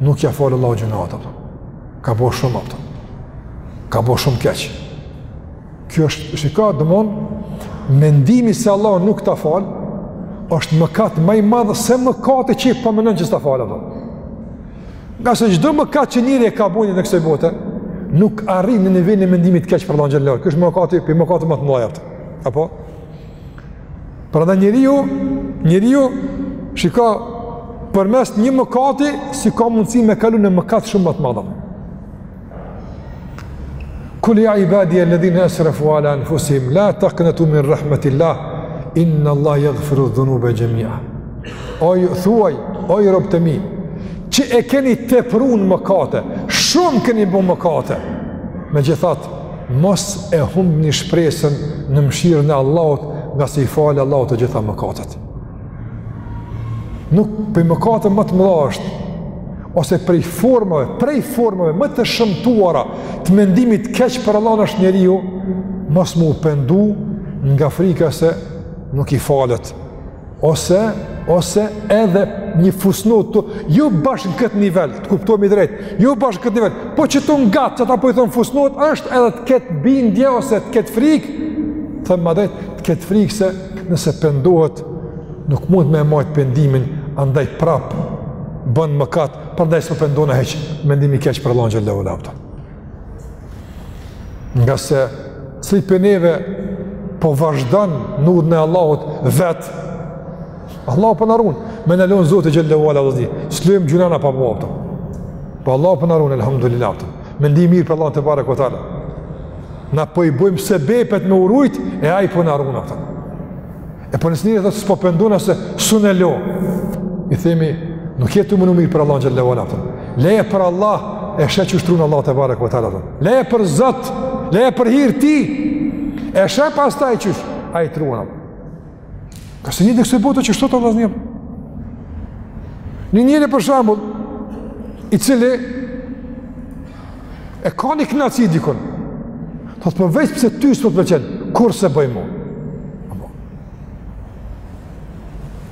nuk ja fal Allahu gjynahet apo. Ka bo shumë apo. Ka bo shumë keq. Kjo është, shika, domethon, mendimi se Allahu nuk ta fal, është mëkat më i madh se mëkati që po mendon që s'ta fal apo. Ngase çdo mëkat që njeri e ka bërë në kësaj bote, nuk arrin në nivelin e mendimit të keq për Allahun xhallahu. Ky është mëkati, prej mëkateve më të mëdhatë. Apo? Prandaj njeriu, njeriu shiko përmes një mëkati si ka mundësi me kalu në mëkat shumë më të madh. Kul ja ibadi alladhina asrafu ala anfusihim la taqnatu min rahmatillah inna Allah yaghfiru dhunuba jami'a. Thuaj, o ju robët e mi, që e keni tepru në mëkate, shumë keni bo mëkate. Megjithatë, mos e humbni shpresën në mëshirën e Allahut, ngase i fal Allahu të gjitha mëkatet. Nuk prej mëkateve më të mëdha është, ose prej formave, prej formave më të shëmtuara të mendimit të keq për Allahun është njeriu mos me u pendu nga frika se nuk i falet, ose, ose edhe një fusnotë, jo bash në këtë nivel, të kuptohemi drejt, jo bash në këtë nivel, po qetu ngat, qata po i thonë fusnotë, është edhe të ketë bindje ose të ketë frikë, të themi ma drejt, Ketë frikë se nëse pendohet, nuk mundet me e majt pendimin, andaj prapë bon mëkat, prandaj s'po pendona hiç, mendim i keq për Allahun xhele ue ala, a kupton. Ngase cili prej neve po vazhdon në udhën e Allahut, vetë Allahu po na run, me na lon Zoti xhele ue ala, s'lojmë gjynah na pa bo, a kupton. Po Allahu po na run, elhamdulillah, mendimi i mirë për Allahun tebareke ue teala. Na po i bëjmë sebepet me u rujt e ai po na run, a kupton. E po nëse njëri thotë s'po pendona se s'un e lo. I themi, nuk je tu menu mirë për Allahun xhele ue ala, a kupton. Leje për Allah e sheh qysh t'run Allahu tebareke ue teala. Leje për Zot, leje për hir tij. E sheh pastaj qysh ai t'ruan. Ka se një të kësoj bote qashtu, ta zëmë, një njeri për shambull, i cili e ka një knaci dikon, thotë po veç pse ty s'po t'pëlqen, kurr s'e boj ma.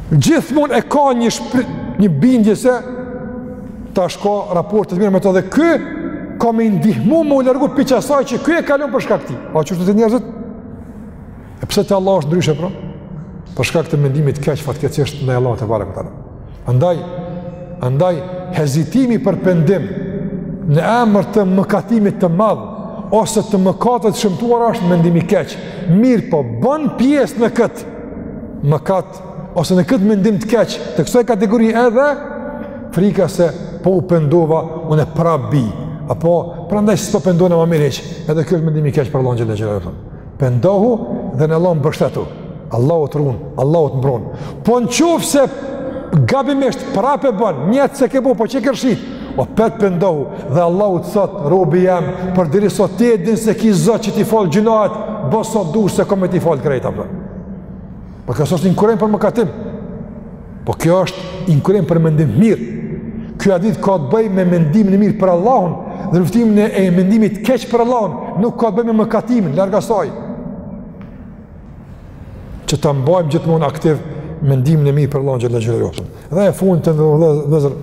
Gjithmonë e ka një, shpri, një bindje se tash ka raportet mirë me të dhe ky ka me i ndihmu me u largu prej qasaj që ky e ka lon për shkak tij. A qashtu te njerëzit? E pse te Allahu është ndryshe pra? Për shkak të mendimit të keq fatkeqësisht ndaj Allahut tebareke ue teala. Andaj andaj hezitimi për pendim në emër të mëkatimit të madh ose të mëkatit të shëmtuar është mendim i keq. Mirëpo bën pjesë në kët mëkat ose në kët mendim të keq të kësaj kategori edhe frika se po u pendova unë prapë bi. Apo prandaj s'po pendona më mirë hiç. Edhe ky është mendim i keq për Allahun xhele ue ala Pendohu dhe në Allahun mbështetu. Allahu të run, Allahu të mbron. Po në qoftë se gabimisht prapë e bon, nijet s'e ke bo, po qe ke rrëshqit, opet pendohu dhe Allahu të thotë, robi jem, përderisa ti e din se ki Zot që t'i fal gjynahet, bo sa t'dush se kom me t'i falë krejta. Po kjo s'është inkurajim për mëkatim. Po kjo është inkurajim për mendim të mirë. Ky hadith ka të bëjë me mendimin e mirë për Allahun, dhe luftimin e mendimit të keq për Allahun, nuk ka të bëjë me mëkatimin larg asaj. Që ta mbajmë gjithmonë aktiv mendimin e mirë për Allahun xhele ue ala. Dhe e fundit, vëllezër,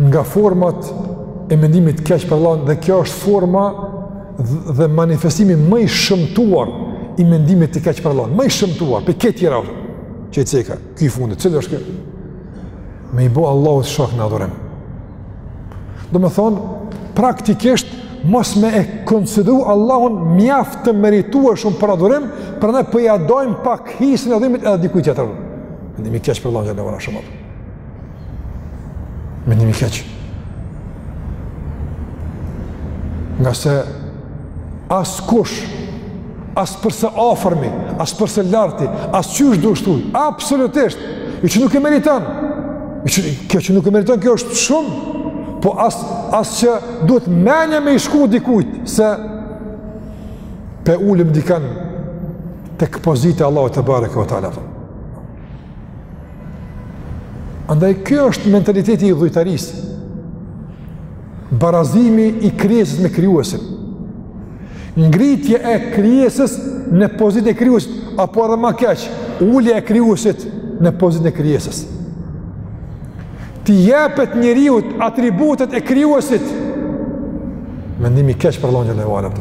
nga format e mendimit të keq për Allahun dhe kjo është forma dhe manifestimi më i shëmtuar i mendimit të keq për Allahun, më i shëmtuar prej këtyre tjera që i ceka, ky i fundit, cili është kjo? Me i bo Allahut shok në adhurim. Domethënë, praktikisht, mos me e konsideru Allahun mjaft të meritueshëm për adhurim, prandaj po ja dajmë pak hisin e adhurimit edhe dikujt tjetër. Mendim i keq për Allahun, xhelle ve ala shumë. Mendim i keq. Ngase askush, as për së afërmi, as për së largti, as qysh dush thuj, absolutisht, jo që nuk e meriton, jo që, kjo që nuk e meriton, kjo është shumë, po as as që duhet menja me i shku dikujt, se pe ulim dikan tek pozita e Allahut tebareke ve teala. Andaj ky është mentaliteti i idhujtarisë. Barazimi i krijesës me krijuesin. Ngritja e krijesës në pozitën e krijuesit apo edhe më keq, ulja e krijuesit në pozitën e krijesës. t'i jepet njeriut atributet e krijuesit, mendim i keq për Allahun xhelle ve ala,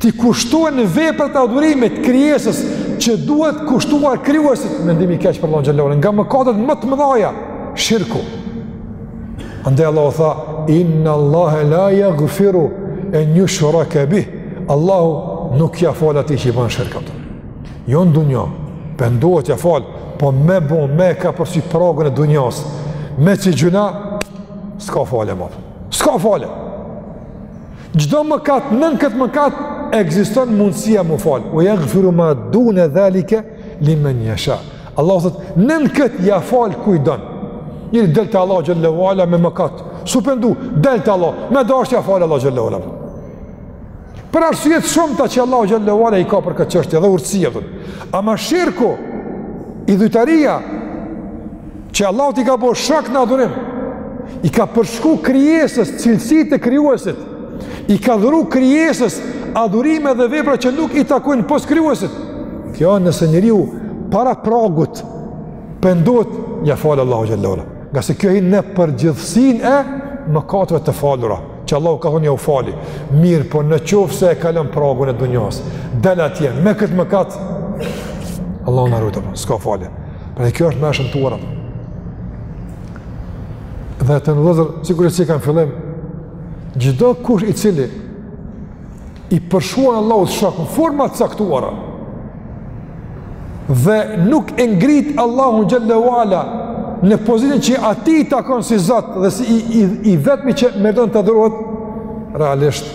t'i kushtohen veprat e adhurimit krijesës që duhet kushtuar krijuesit, mendim i keq për Allahun xhelle ve ala, nga mëkatet më të mëdhaja, shirku. Andaj Allahu tha, inna Allahe la jagfiru en jushreke bihi, Allahu nuk ja fal atij që i ban shirk Atij. Jo në dunja, pendohet ja fal, po me bo, me kapërcy pragun e dunjas, me qit gjynah, s'ka falje ma, s'ka falje. Çdo mëkat, nën këtë mëkat, ekziston mundësia m'u fal. Ve jagfiru ma dune dhalike limen jesha. Allahu thotë, nën këtë ja fal kujt don. Njeri del te Allahu xhelle ve ala me mëkate, s'u pendu, del te Allahu, me dashtë ja fal Allahu xhelle ve ala. Për arsye të shumta që Allahu xhelle ve ala i ka për këtë çështje dhe urtësia do. Ama shirku idhujtaria që Allahut i ka bo shok në adhurim, i ka përshkru krijesës cilësitë e krijuesit, i ka dhuru krijesës adhurime dhe vepra që nuk i takojnë pos krijuesit. Kjo nëse njeriu para pragut pendohet ja fal Allahu xhelle ve ala. Ngase kjo hyn në përgjithësinë e mëkateve të falura. Që Allahu ka thonë jau fali, mirëpo në qoftë se e kalon pragun e dunjas, del atje, me këtë mëkat, Allahu na rujtë, s'ka falje. Pra kjo është më e shëmtuara, dhe të nderuar vllazër, sigurisht si ceka në fillim, gjithkush i cili i përshkruan Allahut shokun, forma t'caktuara, dhe nuk e ngrit Allahun xhele ue ala në pozitën që atij i takon si Zot dhe si i, i, i vetmi që meriton të adhurohet, realisht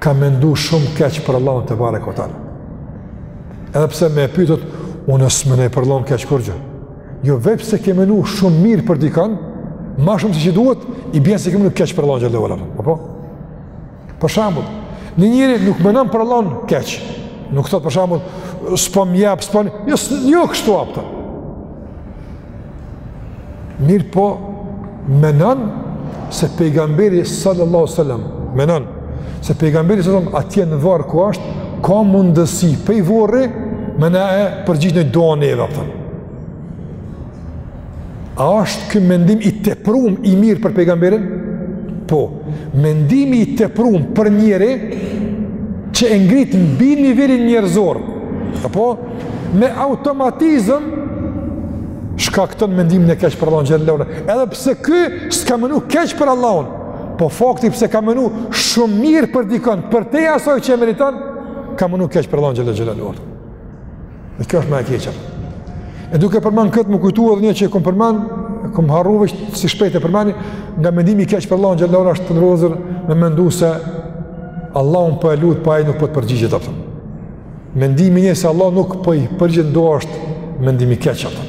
ka mendu shumë keq për Allahun tebareke ue teala. Edhe pse me e pytë, unë s'menoj për Allahun keq kurgjo. Jo veçse ke menu shumë mirë për dikon, ma shumë se që duhet, i bjen se ke menu keq për Allahun xhele ue ala. Apo? Për shembull, një njeri nuk mendon për Allahun keq. Nuk thot për shembull, s'po më jap, s'po m', jo, jo kështu apo. Mirëpo mendon se pejgamberi sallallahu alajhi wasallam mendon se pejgamberi sallallahu alajhi wasallam atje në varr ku është ka mundësi pej vorri me na e përgjigj ne duanë, apo. A është ky mendim i tepruar i mirë për pejgamberin? Po, mendimi i tepruar për njeri që e ngrit mbi nivelin njerëzor, apo me automatizëm shkakton mendimin e keq për Allahun xhele ue ala. Edhe pse ky s'ka menu keq për Allahun, po fakti pse ka menu shumë mirë për dikon, përtej asoj që e meriton, ka menu keq për Allahun xhele ue ala. Dhe kjo është më e keqja. E duke përmend këtë më kujtua edhe një që e kam përmend, e kam harruar si shpejt e përmendi, nga mendimi i keq për Allahun xhele ue ala është ndër to edhe me mendu se Allahun po e lut, po ai nuk po të përgjigjet atë. Mendimi se Allahu nuk po i përgjigjet duasë është mendim i keq për të.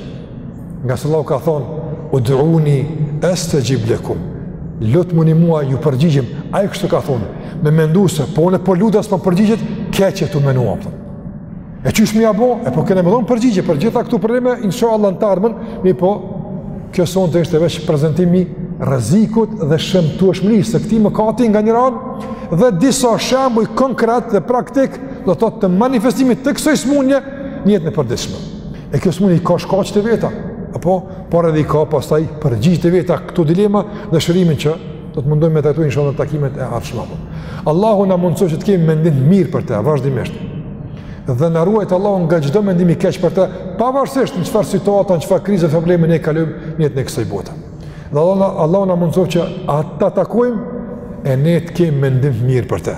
Ngase Allahu ka thonë, "Ud'uni astajib lakum." Lutmuni mua ju përgjigjem. Ai kështu ka thonë. Me mendu se po ne po lutna s'po përgjigjet, keq je tu menu. E qysh me ia bo, e po kena me dhonë përgjigje, për t'gjitha këto probleme, inshallah në t'ardhmen, mirëpo, kjo sonte ishte veç prezentimi i rrezikut dhe shëmtueshmërisë së këtij mëkati nga njëra anë, dhe disa shembuj konkret dhe praktik, do të thotë të manifestimit të kësoj smunje, në jetën e përditshme. E kjo smunje i ka shkaqet e veta, apo, por edhe i ka pastaj përgjigjet e veta këto dilema dhe shërimin që Do të mundohmë me trajtu inshallah në takimet e ardhshme. Allahu na mundësoftë që të kemi mendim të mirë për të, vazhdimisht. Dhe na ruajt Allahu nga çdo mendim i keq për të, pavarësisht në çfarë situate, në çfarë krize a probleme ne kalojmë në jetën e kësaj bote. Dhe Allahu na Allahu na mundësoftë që ta takojmë e ne të kemi mendim të mirë për të.